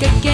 que